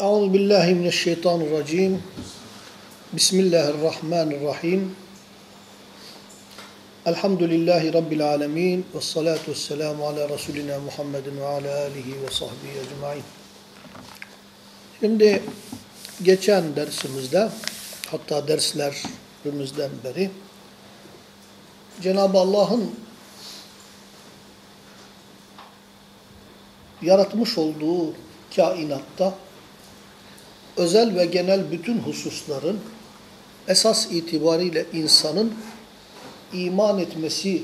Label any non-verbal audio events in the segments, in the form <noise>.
Euzu billahi mineşşeytanirracim. Bismillahirrahmanirrahim. Elhamdülillahi rabbil alamin ve salatu vesselamu ala resulina Muhammedin ve ala alihi ve sahbihi ecmaîn. Şimdi geçen dersimizde hatta derslerimizden beri Cenab-ı Allah'ın yaratmış olduğu kainatta özel ve genel bütün hususların esas itibariyle insanın iman etmesi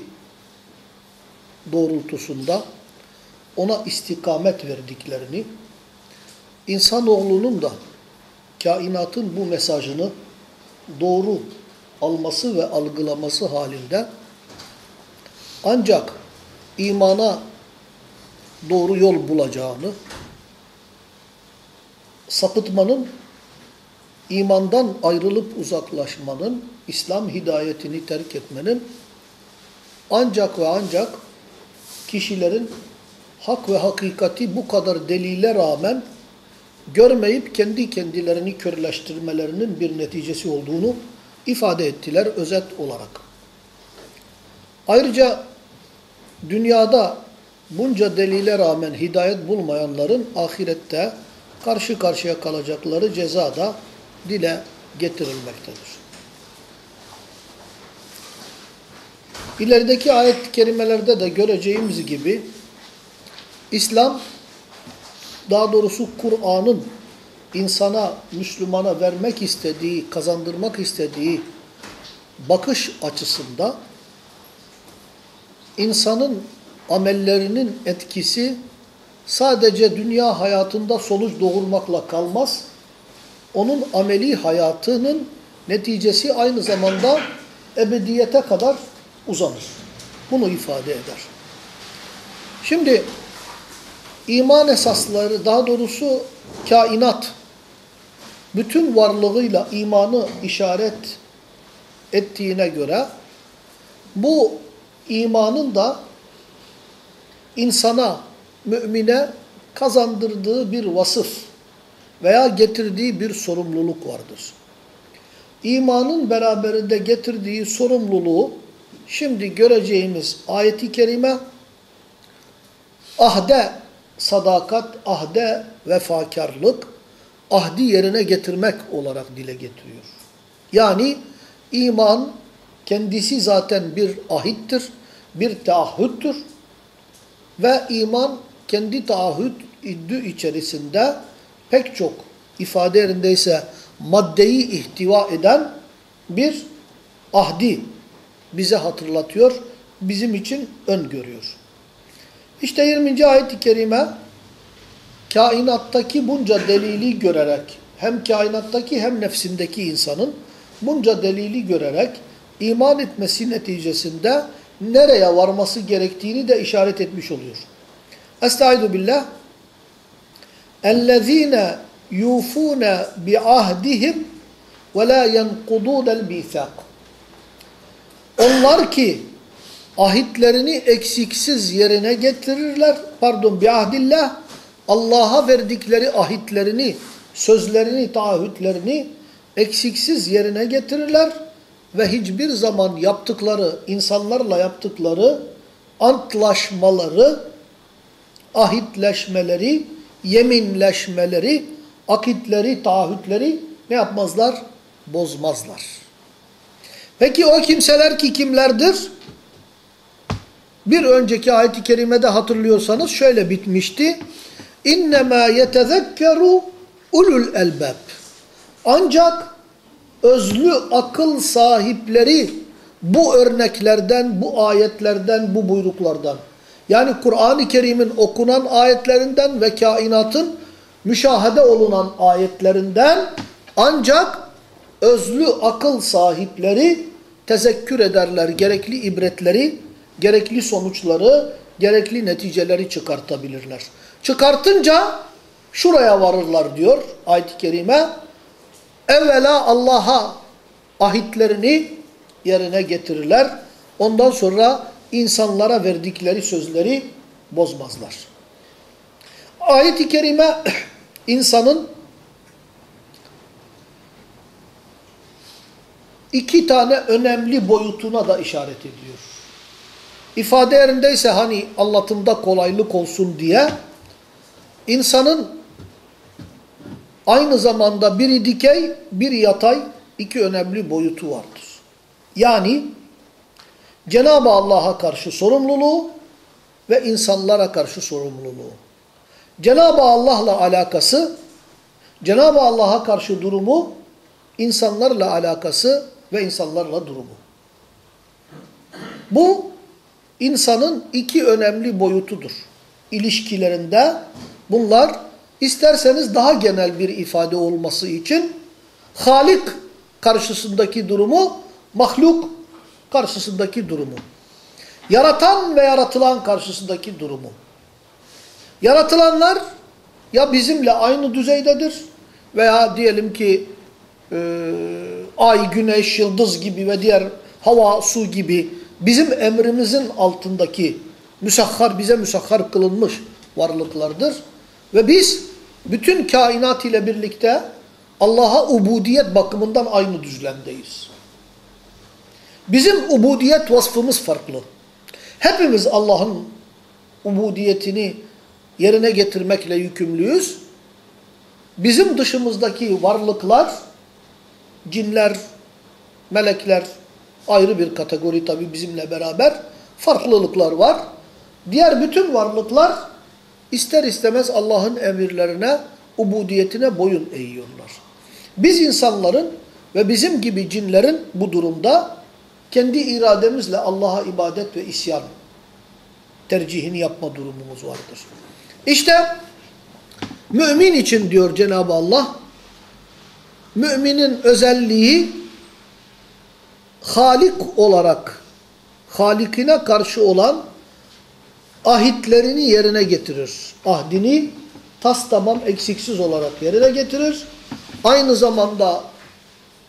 doğrultusunda ona istikamet verdiklerini, insanoğlunun da kainatın bu mesajını doğru alması ve algılaması halinde ancak imana doğru yol bulacağını, sapıtmanın, imandan ayrılıp uzaklaşmanın, İslam hidayetini terk etmenin ancak ve ancak kişilerin hak ve hakikati bu kadar delile rağmen görmeyip kendi kendilerini körleştirmelerinin bir neticesi olduğunu ifade ettiler özet olarak. Ayrıca dünyada bunca delile rağmen hidayet bulmayanların ahirette karşı karşıya kalacakları ceza da dile getirilmektedir. İlerideki ayet-i kerimelerde de göreceğimiz gibi İslam daha doğrusu Kur'an'ın insana, Müslümana vermek istediği, kazandırmak istediği bakış açısında insanın amellerinin etkisi sadece dünya hayatında sonuç doğurmakla kalmaz. Onun ameli hayatının neticesi aynı zamanda ebediyete kadar uzanır. Bunu ifade eder. Şimdi iman esasları daha doğrusu kainat bütün varlığıyla imanı işaret ettiğine göre bu imanın da insana, mümine kazandırdığı bir vasıf veya getirdiği bir sorumluluk vardır. İmanın beraberinde getirdiği sorumluluğu şimdi göreceğimiz ayeti kerime ahde sadakat, ahde vefakarlık, ahdi yerine getirmek olarak dile getiriyor. Yani iman kendisi zaten bir ahittir, bir taahhüttür ve iman kendi taahhüdü içerisinde pek çok ifade yerindeyse maddeyi ihtiva eden bir ahdi bize hatırlatıyor, bizim için öngörüyor. İşte 20. ayet-i kerime kainattaki bunca delili görerek hem kainattaki hem nefsindeki insanın bunca delili görerek iman etmesi neticesinde nereye varması gerektiğini de işaret etmiş oluyor. Estaizu billah. اَلَّذ۪ينَ يُوفُونَ بِعَهْدِهِمْ وَلَا يَنْقُضُونَ الْمِيثَاقِ Onlar ki ahitlerini eksiksiz yerine getirirler. Pardon, biahdillah Allah'a verdikleri ahitlerini, sözlerini, taahhütlerini eksiksiz yerine getirirler ve hiçbir zaman yaptıkları, insanlarla yaptıkları antlaşmaları, ahitleşmeleri, yeminleşmeleri, akitleri, taahhütleri ne yapmazlar? Bozmazlar. Peki o kimseler ki kimlerdir? Bir önceki ayet-i kerimede hatırlıyorsanız şöyle bitmişti. İnnemâ yetezekkeru ulul elbab. Ancak özlü akıl sahipleri bu örneklerden, bu ayetlerden, bu buyruklardan yani Kur'an-ı Kerim'in okunan ayetlerinden ve kainatın müşahede olunan ayetlerinden ancak özlü akıl sahipleri tezekkür ederler. Gerekli ibretleri, gerekli sonuçları, gerekli neticeleri çıkartabilirler. Çıkartınca şuraya varırlar diyor ayet-i kerime. Evvela Allah'a ahitlerini yerine getirirler. Ondan sonra insanlara verdikleri sözleri bozmazlar. Ayet-i kerime <clears throat> insanın iki tane önemli boyutuna da işaret ediyor. İfade yerindeyse hani anlatımda kolaylık olsun diye insanın aynı zamanda biri dikey, biri yatay iki önemli boyutu vardır. Yani Cenab-ı Allah'a karşı sorumluluğu ve insanlara karşı sorumluluğu. Cenab-ı Allah'la alakası, Cenab-ı Allah'a karşı durumu, insanlarla alakası ve insanlarla durumu. Bu insanın iki önemli boyutudur. İlişkilerinde bunlar isterseniz daha genel bir ifade olması için Halik karşısındaki durumu, mahluk karşısındaki durumu. Yaratan ve yaratılan karşısındaki durumu. Yaratılanlar ya bizimle aynı düzeydedir veya diyelim ki e, ay, güneş, yıldız gibi ve diğer hava, su gibi bizim emrimizin altındaki müsahhar, bize müsahhar kılınmış varlıklardır. Ve biz bütün kainat ile birlikte Allah'a ubudiyet bakımından aynı düzlemdeyiz. Bizim ubudiyet vasfımız farklı. Hepimiz Allah'ın ubudiyetini yerine getirmekle yükümlüyüz. Bizim dışımızdaki varlıklar, cinler, melekler ayrı bir kategori tabi bizimle beraber farklılıklar var. Diğer bütün varlıklar ister istemez Allah'ın emirlerine, ubudiyetine boyun eğiyorlar. Biz insanların ve bizim gibi cinlerin bu durumda kendi irademizle Allah'a ibadet ve isyan tercihini yapma durumumuz vardır. İşte mümin için diyor Cenab-ı Allah, müminin özelliği Halik olarak, Halikine karşı olan ahitlerini yerine getirir. Ahdini tas tamam eksiksiz olarak yerine getirir. Aynı zamanda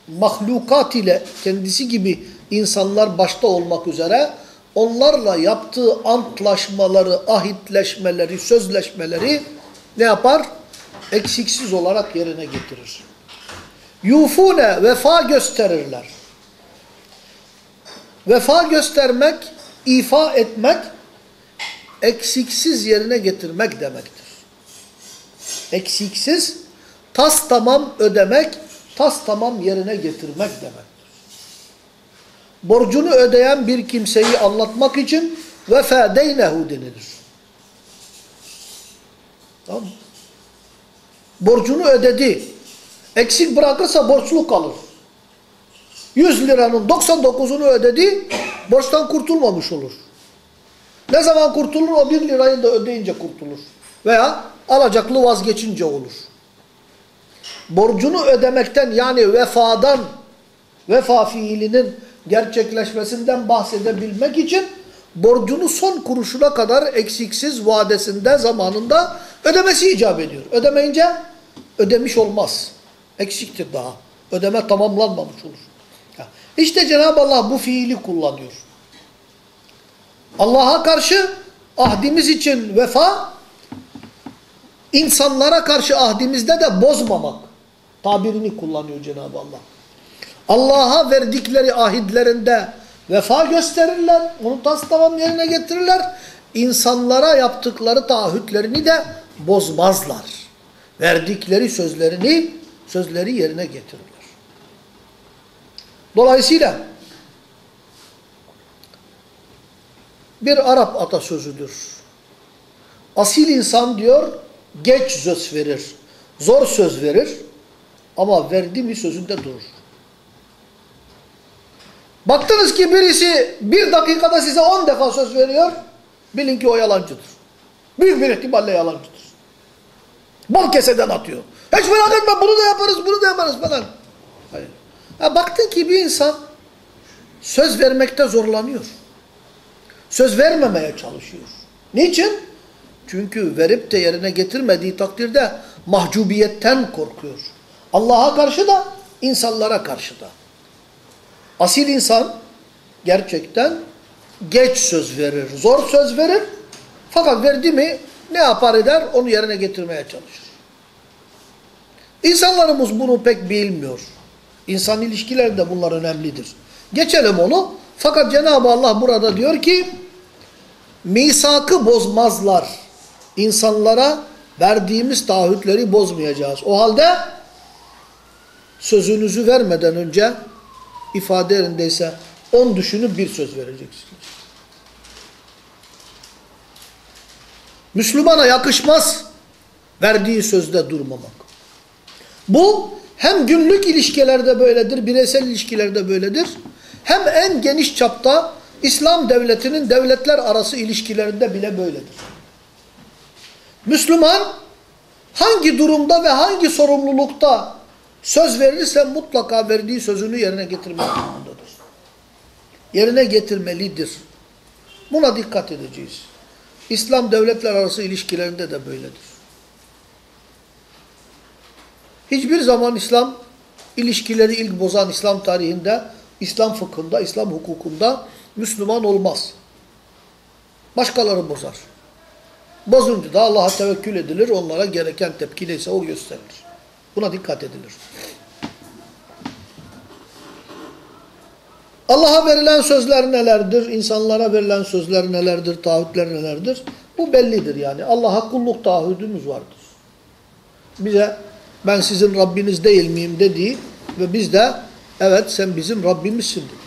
mahlukat ile kendisi gibi insanlar başta olmak üzere onlarla yaptığı antlaşmaları, ahitleşmeleri, sözleşmeleri ne yapar? Eksiksiz olarak yerine getirir. Yufune vefa gösterirler. Vefa göstermek, ifa etmek, eksiksiz yerine getirmek demektir. Eksiksiz, tas tamam ödemek, tas tamam yerine getirmek demektir. Borcunu ödeyen bir kimseyi anlatmak için vefedeynehu denilir. Tamam Borcunu ödedi. Eksik bırakırsa borçlu kalır. 100 liranın 99'unu ödedi, borçtan kurtulmamış olur. Ne zaman kurtulur? O 1 lirayı da ödeyince kurtulur. Veya alacaklı vazgeçince olur. Borcunu ödemekten yani vefadan, vefa fiilinin gerçekleşmesinden bahsedebilmek için borcunu son kuruşuna kadar eksiksiz vadesinde zamanında ödemesi icap ediyor. Ödemeyince ödemiş olmaz. Eksiktir daha. Ödeme tamamlanmamış olur. İşte Cenab-ı Allah bu fiili kullanıyor. Allah'a karşı ahdimiz için vefa, insanlara karşı ahdimizde de bozmamak tabirini kullanıyor Cenab-ı Allah. Allah'a verdikleri ahitlerinde vefa gösterirler, onu tas tamam yerine getirirler. İnsanlara yaptıkları taahhütlerini de bozmazlar. Verdikleri sözlerini, sözleri yerine getirirler. Dolayısıyla bir Arap atasözüdür. Asil insan diyor, geç söz verir, zor söz verir ama verdi mi sözünde durur. Baktınız ki birisi bir dakikada size on defa söz veriyor, bilin ki o yalancıdır. Büyük bir ihtimalle yalancıdır. Bal keseden atıyor. Hiç merak etme bunu da yaparız, bunu da yaparız falan. Hayır. Ya baktın ki bir insan söz vermekte zorlanıyor. Söz vermemeye çalışıyor. Niçin? Çünkü verip de yerine getirmediği takdirde mahcubiyetten korkuyor. Allah'a karşı da, insanlara karşı da. Asil insan gerçekten geç söz verir, zor söz verir. Fakat verdi mi ne yapar eder? Onu yerine getirmeye çalışır. İnsanlarımız bunu pek bilmiyor. İnsan ilişkilerinde bunlar önemlidir. Geçelim onu. Fakat Cenab-ı Allah burada diyor ki misakı bozmazlar. İnsanlara verdiğimiz taahhütleri bozmayacağız. O halde sözünüzü vermeden önce ifade yerindeyse on düşünüp bir söz vereceksiniz. Müslümana yakışmaz verdiği sözde durmamak. Bu hem günlük ilişkilerde böyledir, bireysel ilişkilerde böyledir. Hem en geniş çapta İslam devletinin devletler arası ilişkilerinde bile böyledir. Müslüman hangi durumda ve hangi sorumlulukta söz verirse mutlaka verdiği sözünü yerine getirmek durumundadır. Yerine getirmelidir. Buna dikkat edeceğiz. İslam devletler arası ilişkilerinde de böyledir. Hiçbir zaman İslam ilişkileri ilk bozan İslam tarihinde, İslam fıkhında, İslam hukukunda Müslüman olmaz. Başkaları bozar. Bozunca da Allah'a tevekkül edilir, onlara gereken tepki neyse o gösterilir. Buna dikkat edilir. Allah'a verilen sözler nelerdir? İnsanlara verilen sözler nelerdir? Taahhütler nelerdir? Bu bellidir yani. Allah'a kulluk taahhüdümüz vardır. Bize ben sizin Rabbiniz değil miyim dediği ve biz de evet sen bizim Rabbimizsin dedik.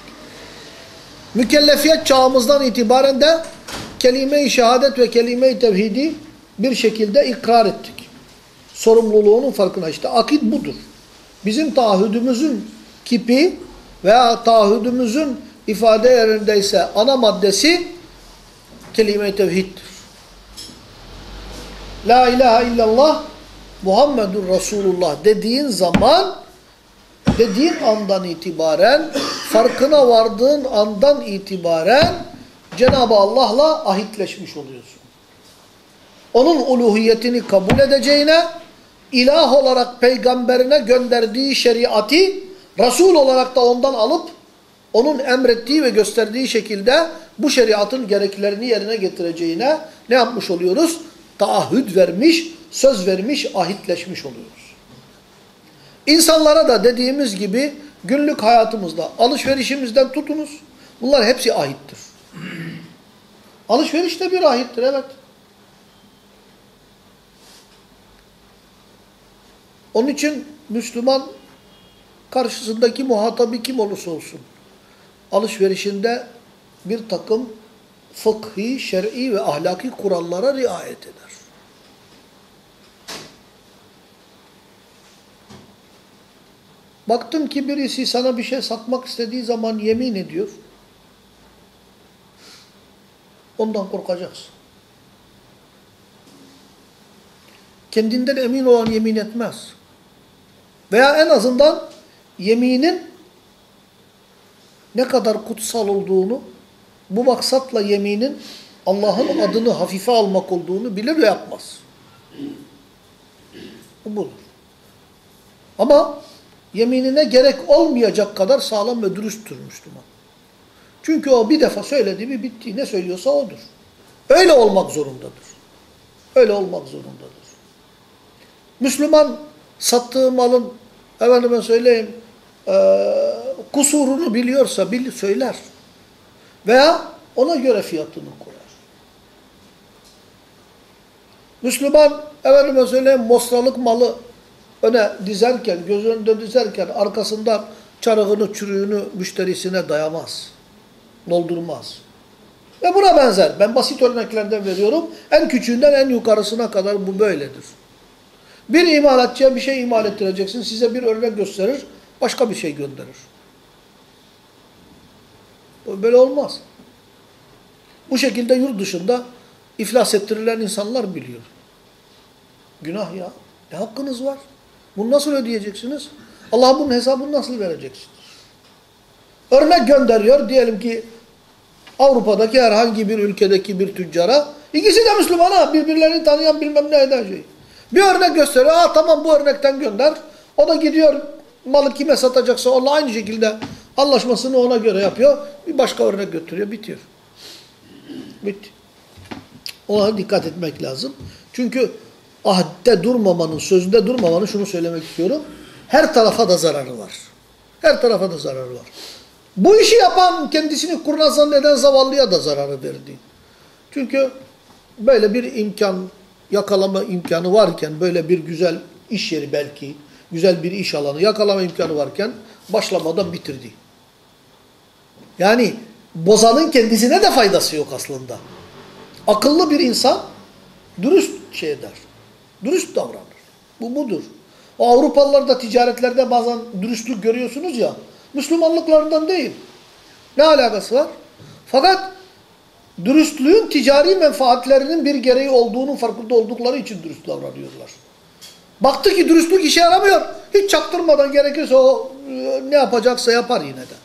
Mükellefiyet çağımızdan itibaren de kelime-i şehadet ve kelime-i tevhidi bir şekilde ikrar ettik. Sorumluluğunun farkına işte akit budur. Bizim taahhüdümüzün kipi veya taahhüdümüzün ifade yerindeyse ana maddesi kelime-i tevhiddir. La ilahe illallah Muhammedur Resulullah dediğin zaman dediğin andan itibaren farkına vardığın andan itibaren Cenab-ı Allah'la ahitleşmiş oluyorsun. Onun uluhiyetini kabul edeceğine ilah olarak peygamberine gönderdiği şeriatı Resul olarak da ondan alıp onun emrettiği ve gösterdiği şekilde bu şeriatın gereklerini yerine getireceğine ne yapmış oluyoruz? Taahhüt vermiş, söz vermiş, ahitleşmiş oluyoruz. İnsanlara da dediğimiz gibi günlük hayatımızda alışverişimizden tutunuz. Bunlar hepsi ahittir. <clears throat> Alışveriş de bir ahittir evet. Onun için Müslüman karşısındaki muhatabı kim olursa olsun alışverişinde bir takım fıkhi, şer'i ve ahlaki kurallara riayet eder. Baktın ki birisi sana bir şey satmak istediği zaman yemin ediyor. Ondan korkacaksın. Kendinden emin olan yemin etmez. Veya en azından yeminin ne kadar kutsal olduğunu, bu maksatla yeminin Allah'ın adını hafife almak olduğunu bilir ve yapmaz. Bu budur. Ama yeminine gerek olmayacak kadar sağlam ve dürüsttür Müslüman. Çünkü o bir defa söyledi mi bitti. Ne söylüyorsa odur. Öyle olmak zorundadır. Öyle olmak zorundadır. Müslüman sattığı malın efendime söyleyeyim e, kusurunu biliyorsa bil, söyler. Veya ona göre fiyatını koyar. Müslüman efendime söyleyeyim mosralık malı öne dizerken, göz önünde dizerken arkasından çarığını, çürüğünü müşterisine dayamaz. Doldurmaz. Ve buna benzer. Ben basit örneklerden veriyorum. En küçüğünden en yukarısına kadar bu böyledir. Bir imalatçıya bir şey imal ettireceksin. Size bir örnek gösterir. Başka bir şey gönderir. Böyle olmaz. Bu şekilde yurt dışında iflas ettirilen insanlar biliyor. Günah ya. Ne hakkınız var? Bunu nasıl ödeyeceksiniz? Allah bunun hesabını nasıl vereceksiniz? Örnek gönderiyor. Diyelim ki Avrupa'daki herhangi bir ülkedeki bir tüccara. İkisi de Müslüman ha. Birbirlerini tanıyan bilmem ne eden şey. Bir örnek gösteriyor. Aa tamam bu örnekten gönder. O da gidiyor malı kime satacaksa onunla aynı şekilde anlaşmasını ona göre yapıyor. Bir başka örnek götürüyor. Bitiyor. Bitti. Ona dikkat etmek lazım. Çünkü ahde durmamanın, sözünde durmamanın şunu söylemek istiyorum. Her tarafa da zararı var. Her tarafa da zarar var. Bu işi yapan kendisini kurnaz zanneden zavallıya da zararı verdi. Çünkü böyle bir imkan, yakalama imkanı varken, böyle bir güzel iş yeri belki, güzel bir iş alanı yakalama imkanı varken başlamadan bitirdi. Yani bozanın kendisine de faydası yok aslında. Akıllı bir insan dürüst şey eder. Dürüst davranır. Bu budur. O Avrupalılarda ticaretlerde bazen dürüstlük görüyorsunuz ya. Müslümanlıklarından değil. Ne alakası var? Fakat dürüstlüğün ticari menfaatlerinin bir gereği olduğunun farkında oldukları için dürüst davranıyorlar. Baktı ki dürüstlük işe yaramıyor. Hiç çaktırmadan gerekirse o e, ne yapacaksa yapar yine de.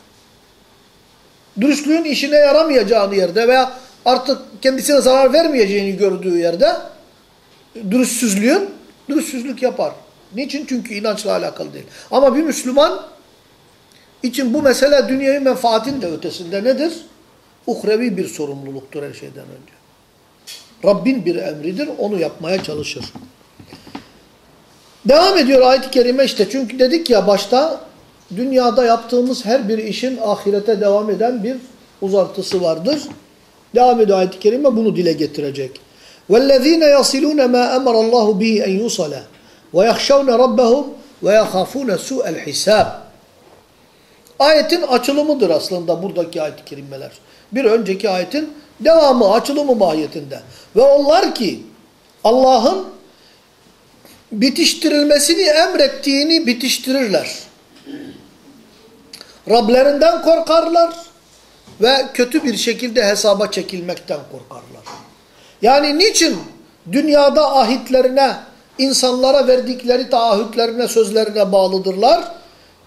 Dürüstlüğün işine yaramayacağını yerde veya artık kendisine zarar vermeyeceğini gördüğü yerde dürüstsüzlüğün dürüstsüzlük yapar. Niçin? Çünkü inançla alakalı değil. Ama bir Müslüman için bu mesele dünyevi menfaatin de ötesinde nedir? Uhrevi bir sorumluluktur her şeyden önce. Rabbin bir emridir, onu yapmaya çalışır. Devam ediyor ayet-i kerime işte çünkü dedik ya başta dünyada yaptığımız her bir işin ahirete devam eden bir uzantısı vardır. Devam ediyor ayet-i kerime bunu dile getirecek. وَالَّذ۪ينَ يَصِلُونَ مَا أَمَرَ اللّٰهُ بِهِ اَنْ يُصَلَ وَيَخْشَوْنَ رَبَّهُمْ وَيَخَافُونَ سُوءَ الْحِسَابِ Ayetin açılımıdır aslında buradaki ayet-i kerimeler. Bir önceki ayetin devamı, açılımı mahiyetinde. Ve onlar ki Allah'ın bitiştirilmesini emrettiğini bitiştirirler. Rablerinden korkarlar ve kötü bir şekilde hesaba çekilmekten korkarlar. Yani niçin dünyada ahitlerine, insanlara verdikleri taahhütlerine, sözlerine bağlıdırlar?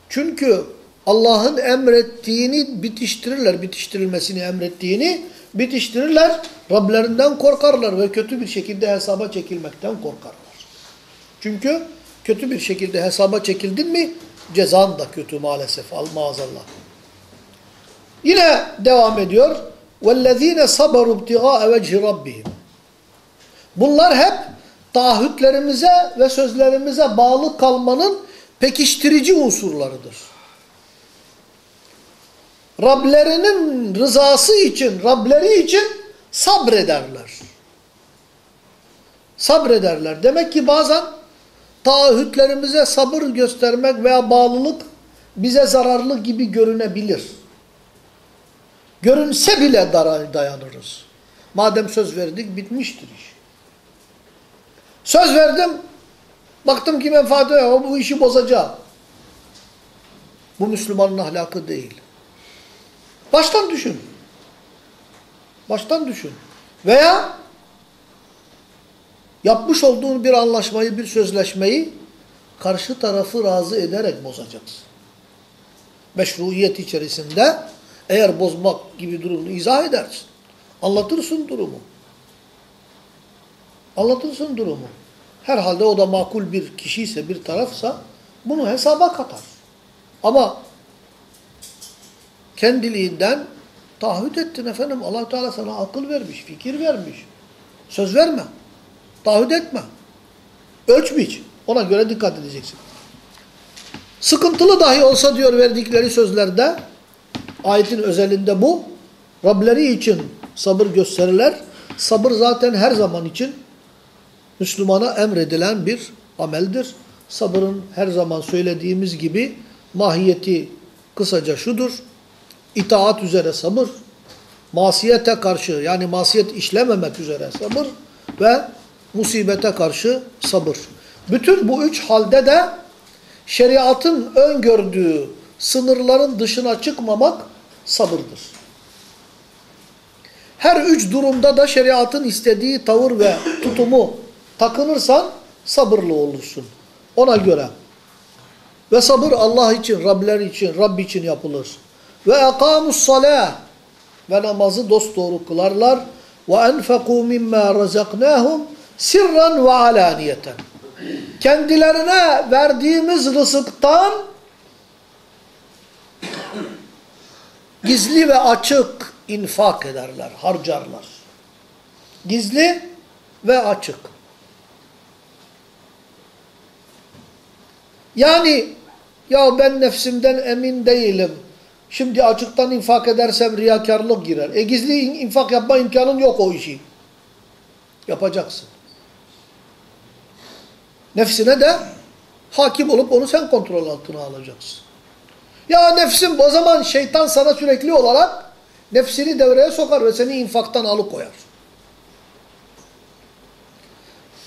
Çünkü Allah'ın emrettiğini bitiştirirler, bitiştirilmesini emrettiğini bitiştirirler. Rablerinden korkarlar ve kötü bir şekilde hesaba çekilmekten korkarlar. Çünkü kötü bir şekilde hesaba çekildin mi cezan da kötü maalesef. Al maazallah. Yine devam ediyor. وَالَّذ۪ينَ صَبَرُوا ابْتِغَاءَ وَجْهِ رَبِّهِمْ Bunlar hep taahhütlerimize ve sözlerimize bağlı kalmanın pekiştirici unsurlarıdır. Rablerinin rızası için, Rableri için sabrederler. Sabrederler. Demek ki bazen taahhütlerimize sabır göstermek veya bağlılık bize zararlı gibi görünebilir. Görünse bile dayanırız. Madem söz verdik bitmiştir iş. Söz verdim, baktım ki menfaati yok, bu işi bozacağım. Bu Müslümanın ahlakı değil. Baştan düşün. Baştan düşün. Veya yapmış olduğun bir anlaşmayı, bir sözleşmeyi karşı tarafı razı ederek bozacaksın. Meşruiyet içerisinde eğer bozmak gibi durumunu izah edersin. Anlatırsın durumu. Anlatırsın durumu. Herhalde o da makul bir kişiyse, bir tarafsa bunu hesaba katar. Ama kendiliğinden taahhüt ettin efendim. allah Teala sana akıl vermiş, fikir vermiş. Söz verme. Taahhüt etme. Ölç biç. Ona göre dikkat edeceksin. Sıkıntılı dahi olsa diyor verdikleri sözlerde, ayetin özelinde bu, Rableri için sabır gösterirler. Sabır zaten her zaman için Müslümana emredilen bir ameldir. Sabırın her zaman söylediğimiz gibi mahiyeti kısaca şudur. İtaat üzere sabır, masiyete karşı yani masiyet işlememek üzere sabır ve musibete karşı sabır. Bütün bu üç halde de şeriatın öngördüğü sınırların dışına çıkmamak sabırdır. Her üç durumda da şeriatın istediği tavır ve tutumu takınırsan sabırlı olursun. Ona göre. Ve sabır Allah için, Rabler için, Rabb için yapılır. Ve ekamus salah ve namazı dosdoğru kılarlar. Ve enfekû mimmâ razaknâhum sirran ve alaniyeten. Kendilerine verdiğimiz rızıktan gizli ve açık infak ederler, harcarlar. Gizli ve açık. Yani Ya ben nefsimden emin değilim. Şimdi açıktan infak edersem riyakarlık girer. E gizli infak yapma imkanın yok o işi. Yapacaksın. Nefsine de hakim olup onu sen kontrol altına alacaksın. Ya nefsim o zaman şeytan sana sürekli olarak nefsini devreye sokar ve seni infaktan alıkoyar.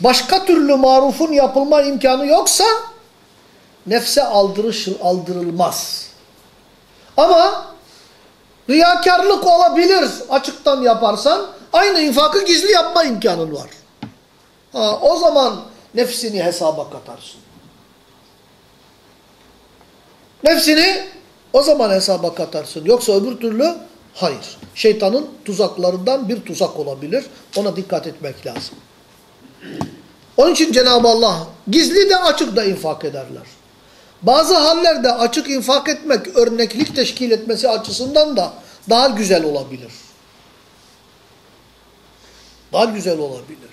Başka türlü marufun yapılma imkanı yoksa nefse aldırış, aldırılmaz. Ama riyakarlık olabilir açıktan yaparsan aynı infakı gizli yapma imkanın var. Ha, o zaman nefsini hesaba katarsın. Nefsini o zaman hesaba katarsın. Yoksa öbür türlü hayır. Şeytanın tuzaklarından bir tuzak olabilir. Ona dikkat etmek lazım. Onun için Cenab-ı Allah gizli de açık da infak ederler. Bazı hallerde açık infak etmek örneklik teşkil etmesi açısından da daha güzel olabilir. Daha güzel olabilir.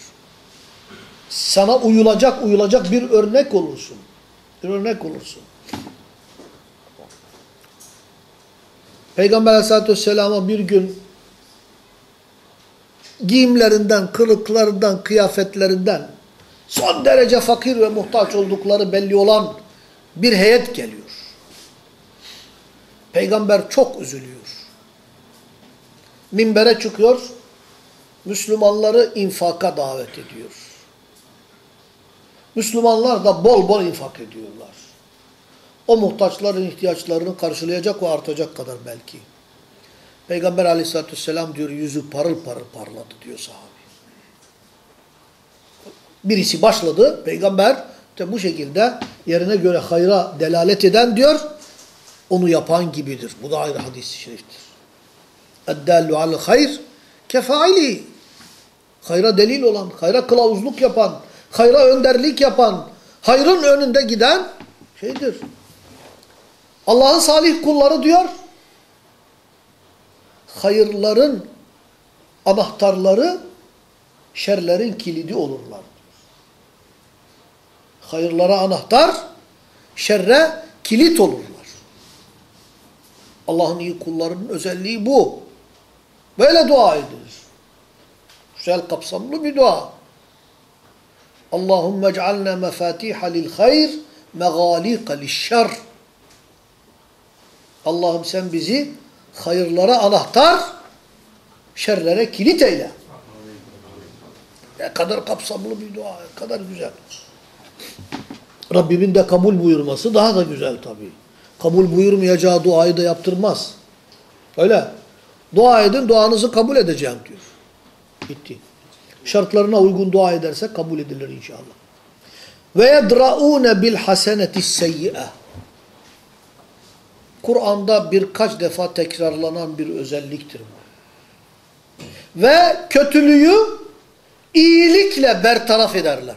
Sana uyulacak uyulacak bir örnek olursun. Bir örnek olursun. Peygamber aleyhissalatü vesselam'a bir gün giyimlerinden, kılıklarından, kıyafetlerinden son derece fakir ve muhtaç oldukları belli olan bir heyet geliyor. Peygamber çok üzülüyor. Minbere çıkıyor, Müslümanları infaka davet ediyor. Müslümanlar da bol bol infak ediyorlar. O muhtaçların ihtiyaçlarını karşılayacak ve artacak kadar belki. Peygamber aleyhissalatü vesselam diyor yüzü parıl parıl parladı diyor sahabe. Birisi başladı, peygamber de bu şekilde yerine göre hayra delalet eden diyor, onu yapan gibidir. Bu da ayrı hadis-i şeriftir. Eddallu al hayr kefaili. Hayra delil olan, hayra kılavuzluk yapan, hayra önderlik yapan, hayrın önünde giden şeydir. Allah'ın salih kulları diyor, hayırların anahtarları, şerlerin kilidi olurlar. Hayırlara anahtar, şerre kilit olurlar. Allah'ın iyi kullarının özelliği bu. Böyle dua edilir. Güzel kapsamlı bir dua. Allahümme ec'alna mefatiha lil hayr megalika lişşer. Allah'ım sen bizi hayırlara anahtar, şerlere kilit eyle. Ne kadar kapsamlı bir dua, ne kadar güzel. Rabbimin de kabul buyurması daha da güzel tabii. Kabul buyurmayacağı duayı da yaptırmaz. Öyle. Dua edin, duanızı kabul edeceğim diyor. Bitti. Şartlarına uygun dua ederse kabul edilir inşallah. Ve yedra'ûne bil haseneti seyyi'e. Kur'an'da birkaç defa tekrarlanan bir özelliktir bu. Ve kötülüğü iyilikle bertaraf ederler.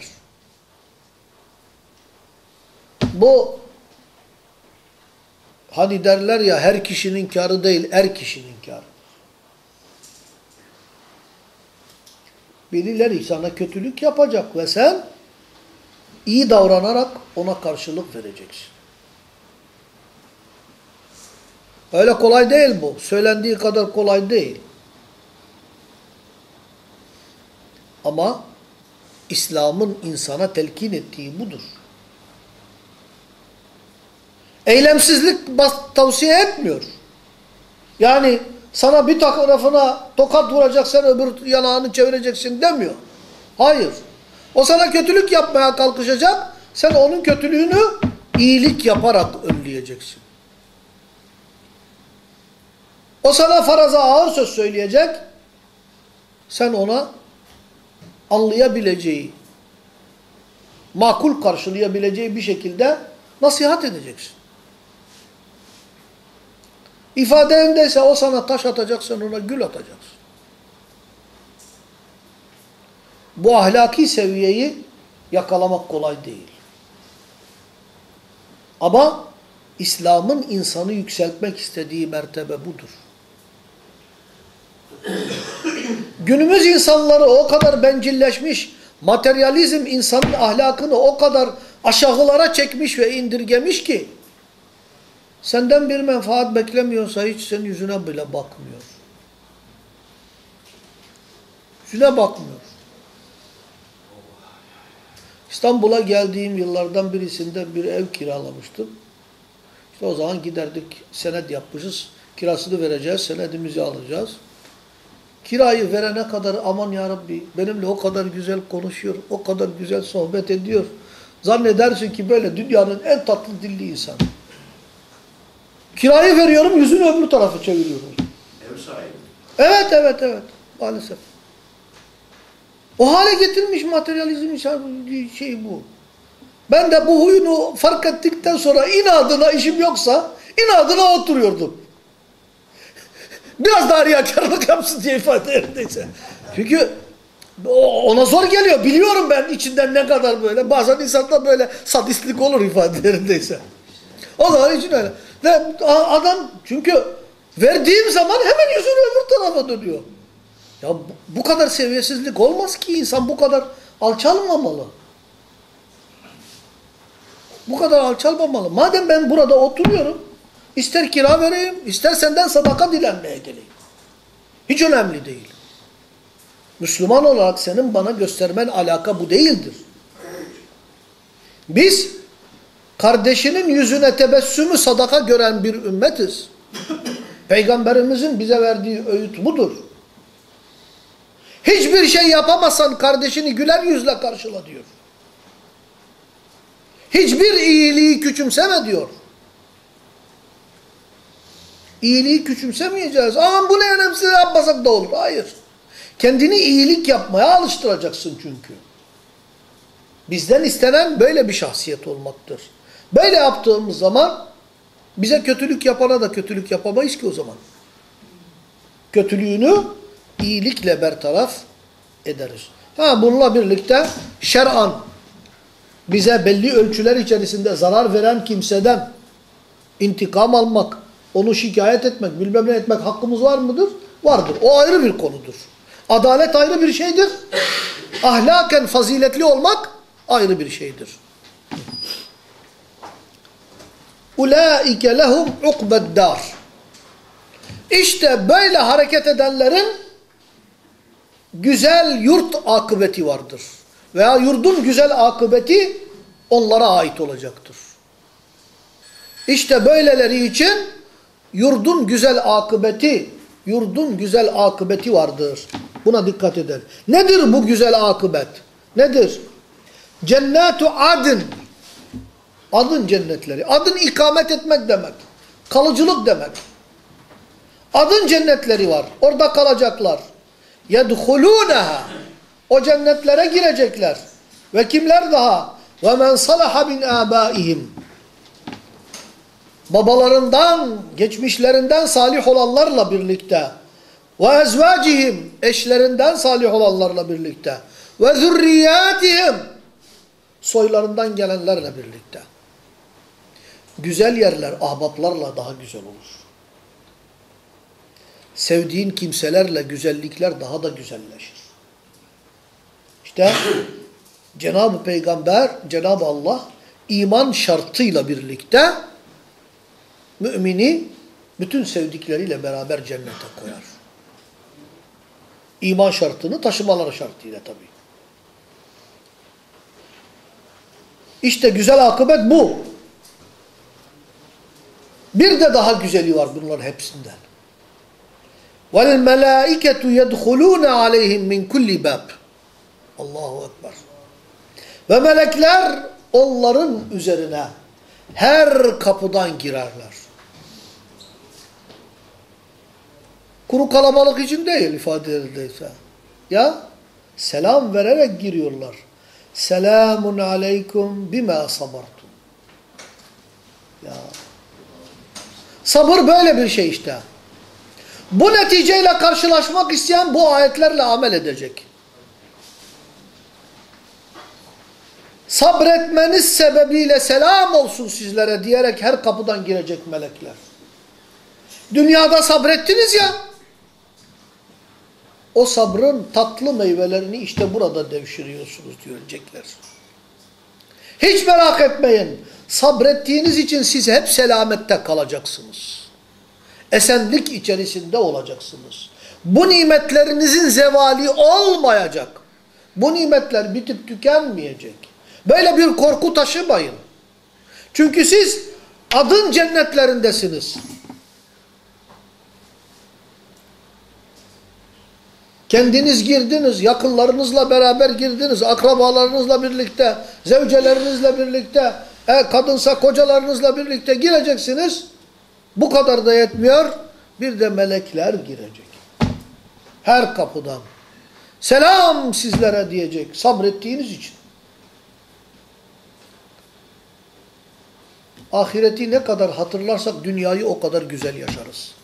Bu hani derler ya her kişinin karı değil er kişinin karı. Birileri sana kötülük yapacak ve sen iyi davranarak ona karşılık vereceksin. Öyle kolay değil bu. Söylendiği kadar kolay değil. Ama İslam'ın insana telkin ettiği budur. Eylemsizlik tavsiye etmiyor. Yani sana bir tarafına tokat vuracaksan öbür yanağını çevireceksin demiyor. Hayır. O sana kötülük yapmaya kalkışacak. Sen onun kötülüğünü iyilik yaparak önleyeceksin. O sana faraza ağır söz söyleyecek. Sen ona anlayabileceği, makul karşılayabileceği bir şekilde nasihat edeceksin. İfadeindeyse o sana taş atacaksan ona gül atacaksın. Bu ahlaki seviyeyi yakalamak kolay değil. Ama İslam'ın insanı yükseltmek istediği mertebe budur. <clears throat> Günümüz insanları o kadar bencilleşmiş, materyalizm insanın ahlakını o kadar aşağılara çekmiş ve indirgemiş ki, Senden bir menfaat beklemiyorsa hiç senin yüzüne bile bakmıyor. Yüzüne bakmıyor. İstanbul'a geldiğim yıllardan birisinde bir ev kiralamıştım. İşte o zaman giderdik, senet yapmışız. Kirasını vereceğiz, senedimizi alacağız. Kirayı verene kadar aman ya Rabbi benimle o kadar güzel konuşuyor, o kadar güzel sohbet ediyor. Zannedersin ki böyle dünyanın en tatlı dilli insanı. Kirayı veriyorum, yüzünü öbür tarafa çeviriyorum. Ev sahibi. Evet, evet, evet. Maalesef. O hale getirmiş materyalizm şey bu. Ben de bu huyunu fark ettikten sonra inadına işim yoksa inadına oturuyordum. Biraz daha riyakarlık yapsın diye ifade yerindeyse. Çünkü ona zor geliyor. Biliyorum ben içinden ne kadar böyle. Bazen insanda böyle sadistlik olur ifade yerindeyse. O için öyle. Ve adam çünkü verdiğim zaman hemen yüzünü öbür tarafa dönüyor. Ya bu, bu kadar seviyesizlik olmaz ki insan bu kadar alçalmamalı. Bu kadar alçalmamalı. Madem ben burada oturuyorum, ister kira vereyim, ister senden sadaka dilenmeye geleyim. Hiç önemli değil. Müslüman olarak senin bana göstermen alaka bu değildir. Biz kardeşinin yüzüne tebessümü sadaka gören bir ümmetiz. Peygamberimizin bize verdiği öğüt budur. Hiçbir şey yapamasan kardeşini güler yüzle karşıla diyor. Hiçbir iyiliği küçümseme diyor. İyiliği küçümsemeyeceğiz. Aman bu ne önemsiz yapmasak da olur. Hayır. Kendini iyilik yapmaya alıştıracaksın çünkü. Bizden istenen böyle bir şahsiyet olmaktır. Böyle yaptığımız zaman bize kötülük yapana da kötülük yapamayız ki o zaman. Kötülüğünü iyilikle bertaraf ederiz. Ha bununla birlikte şer'an bize belli ölçüler içerisinde zarar veren kimseden intikam almak, onu şikayet etmek, bilmem ne etmek hakkımız var mıdır? Vardır. O ayrı bir konudur. Adalet ayrı bir şeydir. Ahlaken faziletli olmak ayrı bir şeydir. Ulaike lehum ukbeddar. İşte böyle hareket edenlerin güzel yurt akıbeti vardır. Veya yurdun güzel akıbeti onlara ait olacaktır. İşte böyleleri için yurdun güzel akıbeti, yurdun güzel akıbeti vardır. Buna dikkat edin. Nedir bu güzel akıbet? Nedir? Cennetu adın. Adın cennetleri. Adın ikamet etmek demek. Kalıcılık demek. Adın cennetleri var. Orada kalacaklar. يَدْخُلُونَهَا O cennetlere girecekler. Ve kimler daha? وَمَنْ صَلَحَ مِنْ آبَائِهِمْ Babalarından, geçmişlerinden salih olanlarla birlikte. وَاَزْوَاجِهِمْ Eşlerinden salih olanlarla birlikte. وَذُرِّيَّاتِهِمْ Soylarından gelenlerle birlikte. Güzel yerler ahbaplarla daha güzel olur. Sevdiğin kimselerle güzellikler daha da güzelleşir. İşte <clears throat> Cenab-ı Peygamber, Cenab-ı Allah iman şartıyla birlikte mümini bütün sevdikleriyle beraber cennete koyar. İman şartını taşımaları şartıyla tabi. İşte güzel akıbet bu. Bir de daha güzeli var bunların hepsinden. Vel melâiketu yedhulûne aleyhim min kulli. Allahu Ekber. Ve melekler onların üzerine her kapıdan girerler. Kuru kalabalık için değil ifade edildiyse. Ya selam vererek giriyorlar. Selamun aleyküm bime sabartum. Ya Sabır böyle bir şey işte. Bu neticeyle karşılaşmak isteyen bu ayetlerle amel edecek. Sabretmeniz sebebiyle selam olsun sizlere diyerek her kapıdan girecek melekler. Dünyada sabrettiniz ya, o sabrın tatlı meyvelerini işte burada devşiriyorsunuz diyecekler. Hiç merak etmeyin. Sabrettiğiniz için siz hep selamette kalacaksınız. Esenlik içerisinde olacaksınız. Bu nimetlerinizin zevali olmayacak. Bu nimetler bitip tükenmeyecek. Böyle bir korku taşımayın. Çünkü siz adın cennetlerindesiniz. Kendiniz girdiniz, yakınlarınızla beraber girdiniz, akrabalarınızla birlikte, zevcelerinizle birlikte, e, kadınsa kocalarınızla birlikte gireceksiniz. Bu kadar da yetmiyor. Bir de melekler girecek. Her kapıdan. Selam sizlere diyecek sabrettiğiniz için. Ahireti ne kadar hatırlarsak dünyayı o kadar güzel yaşarız.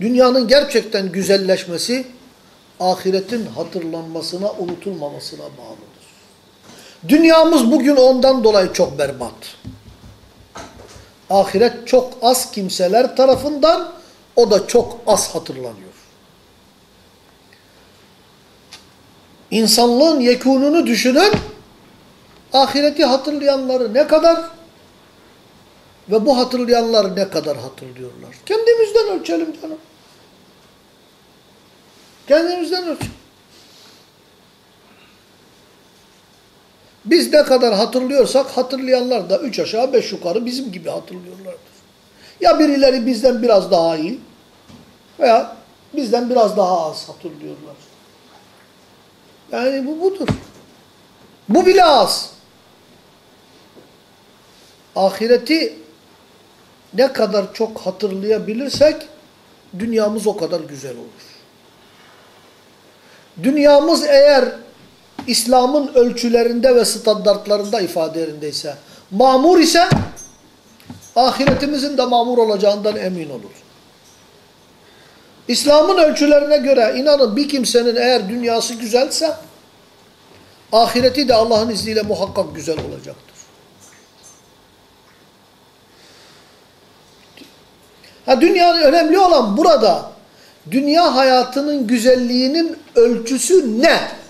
Dünyanın gerçekten güzelleşmesi ahiretin hatırlanmasına, unutulmamasına bağlıdır. Dünyamız bugün ondan dolayı çok berbat. Ahiret çok az kimseler tarafından o da çok az hatırlanıyor. İnsanlığın yekununu düşünün, ahireti hatırlayanları ne kadar ve bu hatırlayanlar ne kadar hatırlıyorlar? Kendimizden ölçelim canım. Kendimizden ölçelim. Biz ne kadar hatırlıyorsak hatırlayanlar da üç aşağı beş yukarı bizim gibi hatırlıyorlardır. Ya birileri bizden biraz daha iyi veya bizden biraz daha az hatırlıyorlar. Yani bu budur. Bu bile az. Ahireti ne kadar çok hatırlayabilirsek dünyamız o kadar güzel olur. Dünyamız eğer İslam'ın ölçülerinde ve standartlarında ifade yerindeyse, mamur ise ahiretimizin de mamur olacağından emin olur. İslam'ın ölçülerine göre inanın bir kimsenin eğer dünyası güzelse ahireti de Allah'ın izniyle muhakkak güzel olacaktır. Ha dünyanın önemli olan burada dünya hayatının güzelliğinin ölçüsü ne?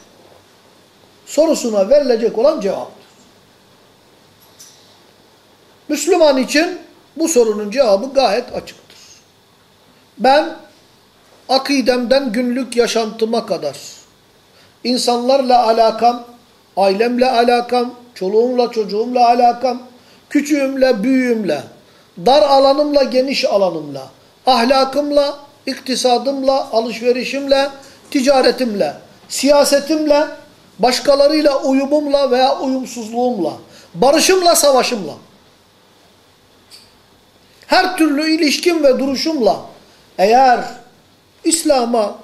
Sorusuna verilecek olan cevaptır. Müslüman için bu sorunun cevabı gayet açıktır. Ben akidemden günlük yaşantıma kadar insanlarla alakam, ailemle alakam, çoluğumla çocuğumla alakam, küçüğümle büyüğümle, dar alanımla geniş alanımla, ahlakımla, iktisadımla, alışverişimle, ticaretimle, siyasetimle, başkalarıyla uyumumla veya uyumsuzluğumla, barışımla, savaşımla, her türlü ilişkim ve duruşumla eğer İslam'a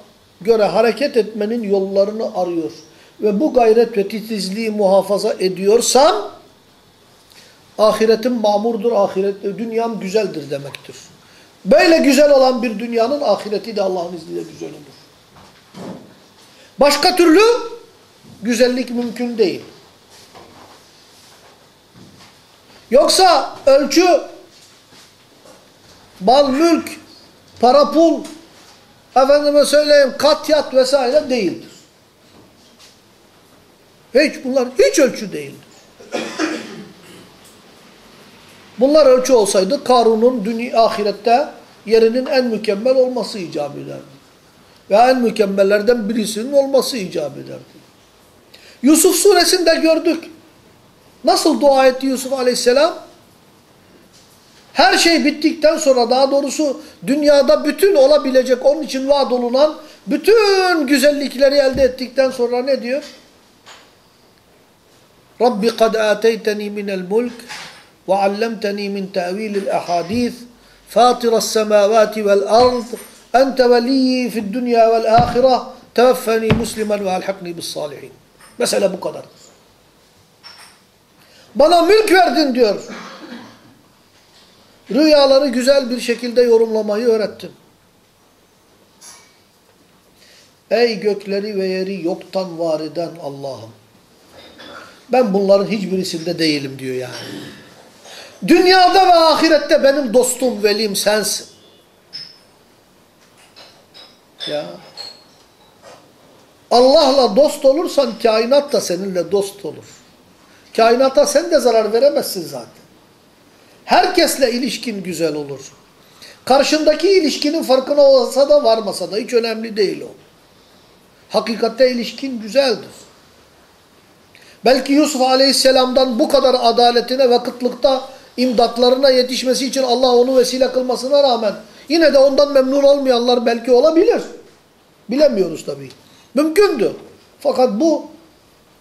göre hareket etmenin yollarını arıyor ve bu gayret ve titizliği muhafaza ediyorsam ahiretim mamurdur, ahiret, dünyam güzeldir demektir. Böyle güzel olan bir dünyanın ahireti de Allah'ın izniyle güzel olur. Başka türlü güzellik mümkün değil. Yoksa ölçü mal, mülk, para, pul, efendime söyleyeyim katyat vesaire değildir. Hiç bunlar hiç ölçü değildir. Bunlar ölçü olsaydı Karun'un dünya ahirette yerinin en mükemmel olması icap ederdi. Ve en mükemmellerden birisinin olması icap ederdi. Yusuf suresinde gördük. Nasıl dua etti Yusuf aleyhisselam? Her şey bittikten sonra daha doğrusu dünyada bütün olabilecek onun için vaad olunan bütün güzellikleri elde ettikten sonra ne diyor? Rabbi kad ateyteni minel mulk ve allemteni min tevilil ahadith fatiras semavati vel ard ente veliyyi fid dünya vel ahireh tevaffeni muslimen ve alhakni bis salihin. Mesela bu kadar. Bana mülk verdin diyor. Rüyaları güzel bir şekilde yorumlamayı öğrettin. Ey gökleri ve yeri yoktan var eden Allah'ım. Ben bunların hiçbirisinde değilim diyor yani. Dünyada ve ahirette benim dostum, velim sensin. Ya. Allah'la dost olursan kainat da seninle dost olur. Kainata sen de zarar veremezsin zaten. Herkesle ilişkin güzel olur. Karşındaki ilişkinin farkına olsa da varmasa da hiç önemli değil o. Hakikatte ilişkin güzeldir. Belki Yusuf Aleyhisselam'dan bu kadar adaletine ve kıtlıkta imdatlarına yetişmesi için Allah onu vesile kılmasına rağmen yine de ondan memnun olmayanlar belki olabilir. Bilemiyoruz tabii. Mümkündü. Fakat bu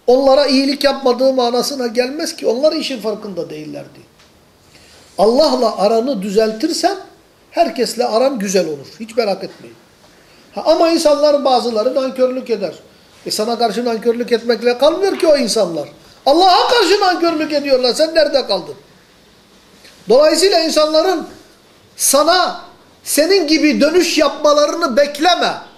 onlara iyilik yapmadığı manasına gelmez ki. Onlar işin farkında değillerdi. Allah'la aranı düzeltirsen herkesle aran güzel olur. Hiç merak etmeyin. Ha, ama insanlar bazıları nankörlük eder. E sana karşı nankörlük etmekle kalmıyor ki o insanlar. Allah'a karşı nankörlük ediyorlar. Sen nerede kaldın? Dolayısıyla insanların sana senin gibi dönüş yapmalarını bekleme.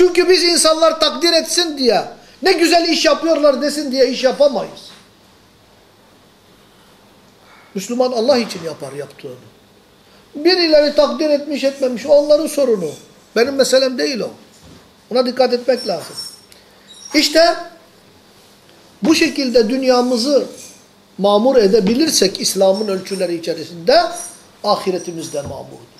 Çünkü biz insanlar takdir etsin diye, ne güzel iş yapıyorlar desin diye iş yapamayız. Müslüman Allah için yapar yaptığını. Birileri takdir etmiş etmemiş onların sorunu. Benim meselem değil o. Buna dikkat etmek lazım. İşte bu şekilde dünyamızı mamur edebilirsek İslam'ın ölçüleri içerisinde ahiretimiz de mamurdur.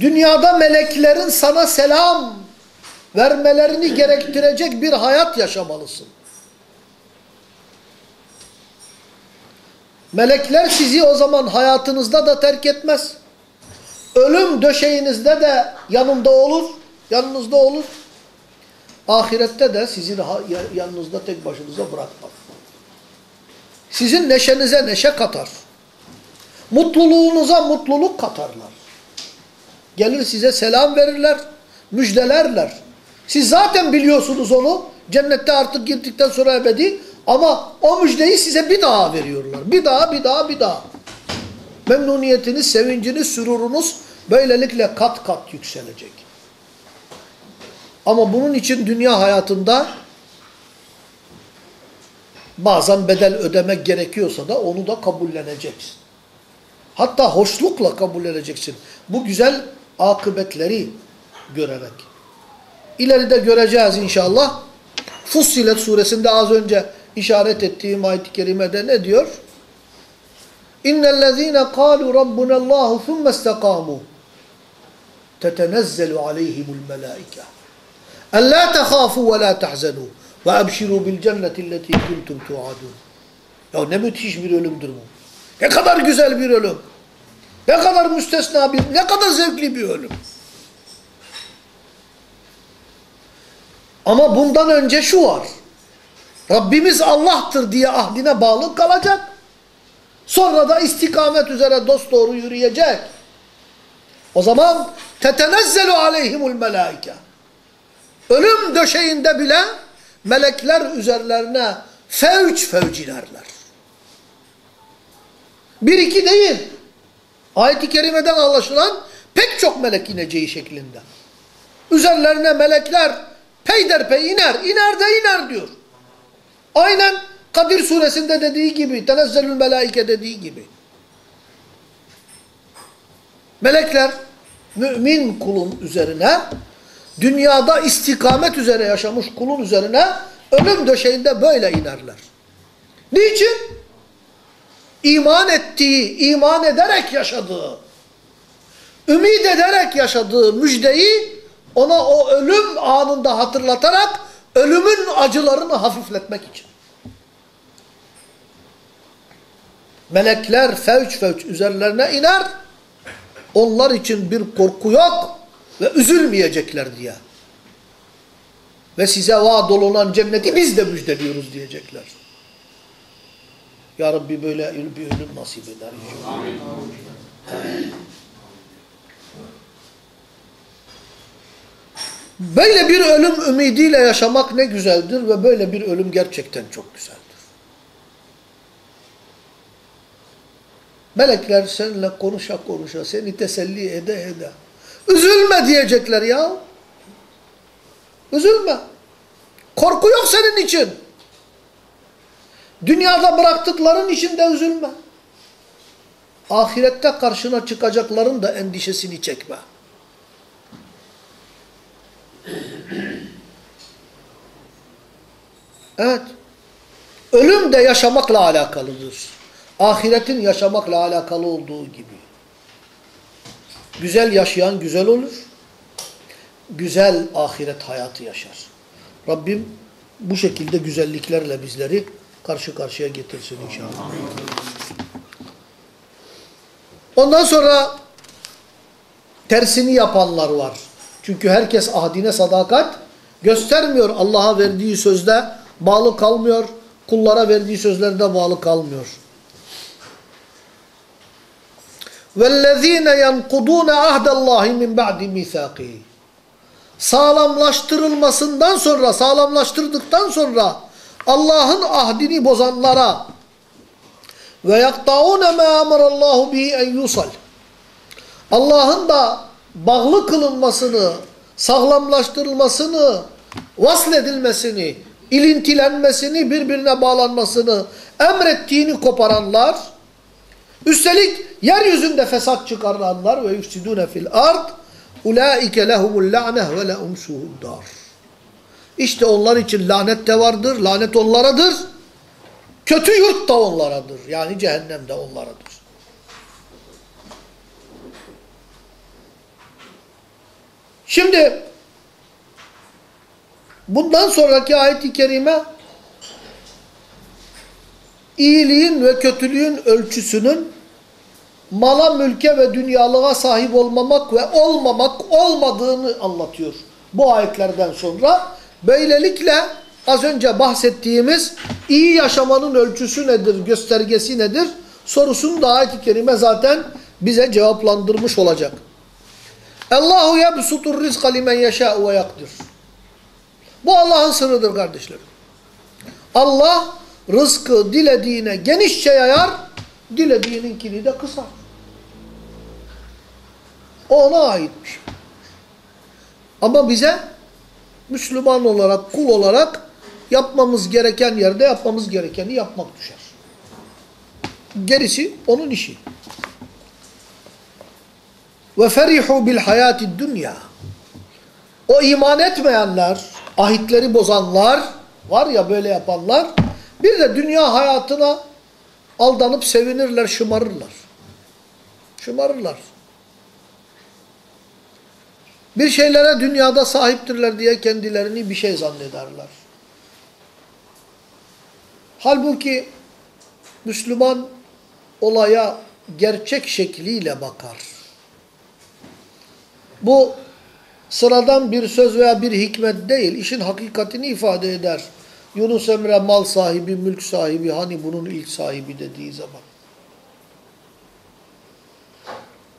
Dünyada meleklerin sana selam vermelerini gerektirecek bir hayat yaşamalısın. Melekler sizi o zaman hayatınızda da terk etmez. Ölüm döşeğinizde de yanında olur, yanınızda olur. Ahirette de sizi yanınızda tek başınıza bırakmaz. Sizin neşenize neşe katar. Mutluluğunuza mutluluk katarlar. Gelir size selam verirler, müjdelerler. Siz zaten biliyorsunuz onu. Cennette artık girdikten sonra ebedi. Ama o müjdeyi size bir daha veriyorlar. Bir daha, bir daha, bir daha. Memnuniyetiniz, sevinciniz, sürurunuz böylelikle kat kat yükselecek. Ama bunun için dünya hayatında bazen bedel ödemek gerekiyorsa da onu da kabulleneceksin. Hatta hoşlukla kabulleneceksin. Bu güzel akıbetleri görerek. İleride göreceğiz inşallah. Fussilet suresinde az önce işaret ettiğim ayet-i kerimede ne diyor? İnnellezîne kâlu rabbunallâhu thumme istekâmû tetenezzelu aleyhimul melâike ellâ tehâfû ve lâ tehzenû ve ebşirû bil cenneti letî kuntum tuadûn. Ya ne müthiş bir ölümdür bu. Ne kadar güzel bir ölüm. Ne kadar müstesna bir, ne kadar zevkli bir ölüm. Ama bundan önce şu var. Rabbimiz Allah'tır diye ahdine bağlı kalacak. Sonra da istikamet üzere dosdoğru yürüyecek. O zaman tetenezzelu aleyhimul melaike. Ölüm döşeğinde bile melekler üzerlerine fevç inerler. Bir iki değil. Ayet-i kerimeden anlaşılan pek çok melek ineceği şeklinde. Üzerlerine melekler peyderpey iner, iner de iner diyor. Aynen Kadir suresinde dediği gibi, tenezzelül melaike dediği gibi. Melekler mümin kulun üzerine, dünyada istikamet üzere yaşamış kulun üzerine ölüm döşeğinde böyle inerler. Niçin? İman ettiği, iman ederek yaşadığı, ümit ederek yaşadığı müjdeyi ona o ölüm anında hatırlatarak ölümün acılarını hafifletmek için. Melekler fevç fevç üzerlerine iner. Onlar için bir korku yok ve üzülmeyecekler diye. Ve size vaad olunan cenneti biz de müjdeliyoruz diyecekler. Ya Rabbi böyle bir ölüm nasip eder. Amin. Böyle bir ölüm ümidiyle yaşamak ne güzeldir ve böyle bir ölüm gerçekten çok güzeldir. Melekler seninle konuşa konuşa, seni teselli ede ede. Üzülme diyecekler ya. Üzülme. Korku yok senin için. Dünyada bıraktıkların içinde üzülme. Ahirette karşına çıkacakların da endişesini çekme. Evet. Ölüm de yaşamakla alakalıdır. Ahiretin yaşamakla alakalı olduğu gibi. Güzel yaşayan güzel olur. Güzel ahiret hayatı yaşar. Rabbim bu şekilde güzelliklerle bizleri karşı karşıya getirsin inşallah. Ondan sonra tersini yapanlar var. Çünkü herkes ahdine sadakat göstermiyor. Allah'a verdiği sözde bağlı kalmıyor. Kullara verdiği sözlerde bağlı kalmıyor. وَالَّذ۪ينَ يَنْقُضُونَ عَهْدَ اللّٰهِ مِنْ بَعْدِ مِثَاقِهِ Sağlamlaştırılmasından sonra, sağlamlaştırdıktan sonra Allah'ın ahdini bozanlara ve yakta'une ma emarallahu bihi en yusal. Allah'ın da bağlı kılınmasını, sağlamlaştırılmasını, vasledilmesini, ilintilenmesini, birbirine bağlanmasını emrettiğini koparanlar, üstelik yeryüzünde fesat çıkaranlar ve yufsidune fil ard, ulaike lehumul la'neh ve lehum suhuddar. İşte onlar için lanet de vardır, lanet onlaradır. Kötü yurt da onlaradır. Yani cehennem de onlaradır. Şimdi bundan sonraki ayet-i kerime iyiliğin ve kötülüğün ölçüsünün mala, mülke ve dünyalığa sahip olmamak ve olmamak olmadığını anlatıyor. Bu ayetlerden sonra böylelikle az önce bahsettiğimiz iyi yaşamanın ölçüsü nedir, göstergesi nedir sorusunu da ayet-i kerime zaten bize cevaplandırmış olacak. Allahu yebsutur rizqa limen yeşâ'u ve yakdir. Bu Allah'ın sırrıdır kardeşlerim. Allah rızkı dilediğine genişçe yayar, dilediğininkini de kısar. O ona aitmiş. Ama bize Müslüman olarak, kul olarak yapmamız gereken yerde yapmamız gerekeni yapmak düşer. Gerisi onun işi. Ve ferihu bil hayati dünya. O iman etmeyenler, ahitleri bozanlar, var ya böyle yapanlar, bir de dünya hayatına aldanıp sevinirler, şımarırlar. Şımarırlar. Bir şeylere dünyada sahiptirler diye kendilerini bir şey zannederler. Halbuki Müslüman olaya gerçek şekliyle bakar. Bu sıradan bir söz veya bir hikmet değil, işin hakikatini ifade eder. Yunus Emre mal sahibi, mülk sahibi, hani bunun ilk sahibi dediği zaman.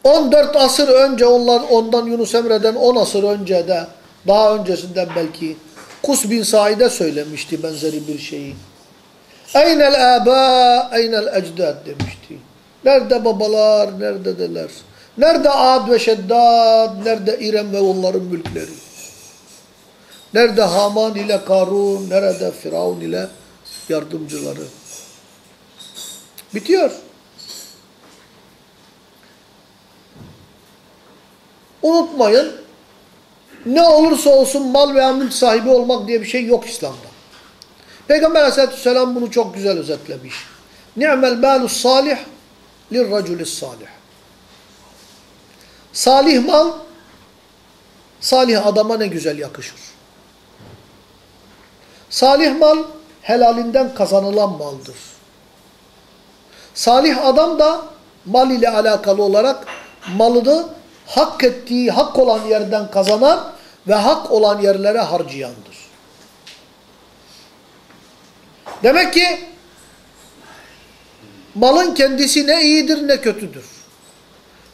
14 asır önce onlar ondan Yunus Emre'den 10 asır önce de daha öncesinden belki Kus bin Said'e söylemişti benzeri bir şeyi. Eynel aba, eynel ecdad demişti. Nerede babalar, nerede dedeler? Nerede Ad ve Şeddad, nerede İrem ve onların mülkleri? Nerede Haman ile Karun, nerede Firavun ile yardımcıları? Bitiyor. Unutmayın, ne olursa olsun mal veya mülk sahibi olmak diye bir şey yok İslam'da. Peygamber aleyhissalatü bunu çok güzel özetlemiş. Ni'mel malus salih lirraculis salih. Salih mal, salih adama ne güzel yakışır. Salih mal, helalinden kazanılan maldır. Salih adam da mal ile alakalı olarak malını hak ettiği, hak olan yerden kazanan ve hak olan yerlere harcayandır. Demek ki malın kendisi ne iyidir ne kötüdür.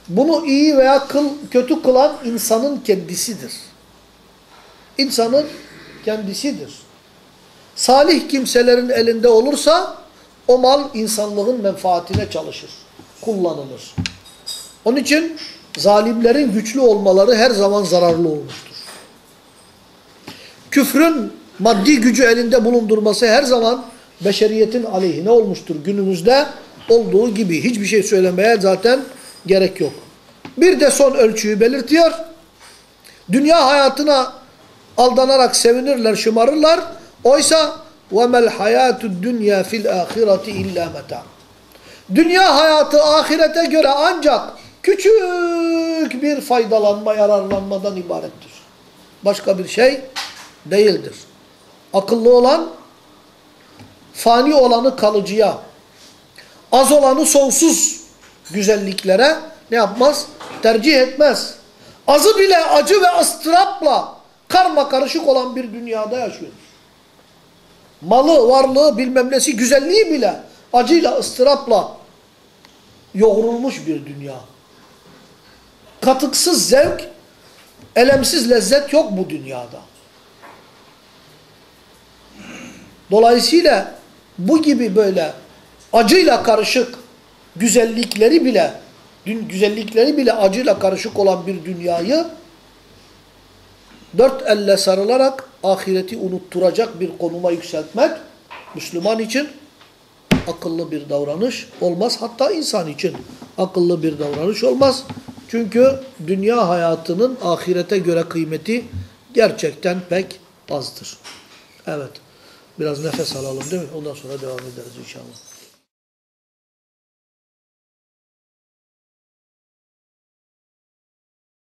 Bunu iyi veya kıl, kötü kılan insanın kendisidir. İnsanın kendisidir. Salih kimselerin elinde olursa o mal insanlığın menfaatine çalışır, kullanılır. Onun için zalimlerin güçlü olmaları her zaman zararlı olmuştur. Küfrün maddi gücü elinde bulundurması her zaman beşeriyetin aleyhine olmuştur. Günümüzde olduğu gibi hiçbir şey söylemeye zaten gerek yok. Bir de son ölçüyü belirtiyor. Dünya hayatına aldanarak sevinirler, şımarırlar. Oysa وَمَا الْحَيَاتُ الدُّنْيَا فِي الْآخِرَةِ اِلَّا مَتَعٌ Dünya hayatı ahirete göre ancak küçük bir faydalanma, yararlanmadan ibarettir. Başka bir şey değildir. Akıllı olan, fani olanı kalıcıya, az olanı sonsuz güzelliklere ne yapmaz? Tercih etmez. Azı bile acı ve ıstırapla karma karışık olan bir dünyada yaşıyoruz. Malı, varlığı, bilmem nesi, güzelliği bile acıyla, ıstırapla yoğrulmuş bir dünya. Katıksız zevk, elemsiz lezzet yok bu dünyada. Dolayısıyla bu gibi böyle acıyla karışık güzellikleri bile dün güzellikleri bile acıyla karışık olan bir dünyayı dört elle sarılarak ahireti unutturacak bir konuma yükseltmek Müslüman için akıllı bir davranış olmaz. Hatta insan için akıllı bir davranış olmaz. Çünkü dünya hayatının ahirete göre kıymeti gerçekten pek azdır. Evet. Biraz nefes alalım değil mi? Ondan sonra devam ederiz inşallah.